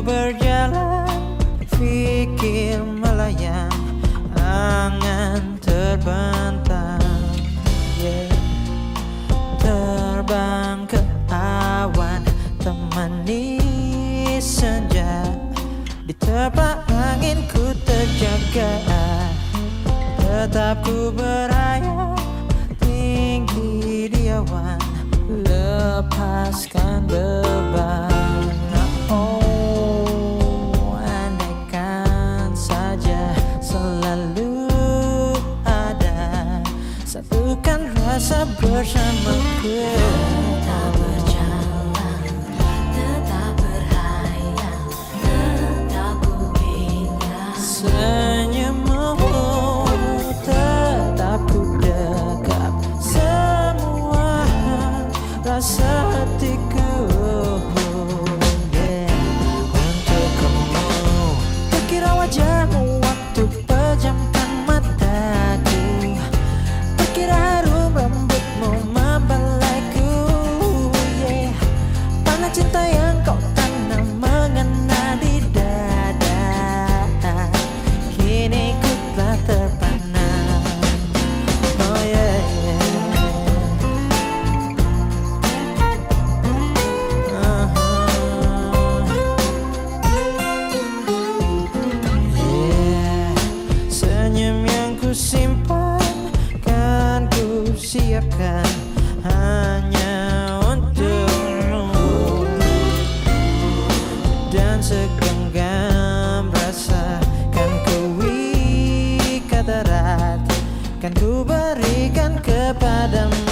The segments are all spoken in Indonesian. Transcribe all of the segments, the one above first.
Berjalan, pikir melayang, angan terbentang, yeah. terbang ke awan, temani senja, diterpa angin ku terjaga, tetap ku berayap tinggi di awan, lepaskan beban. merasa bersamaku hanya untukmu. Dan segenggam rasa kan ku ikat kan ku berikan kepadamu.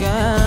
again.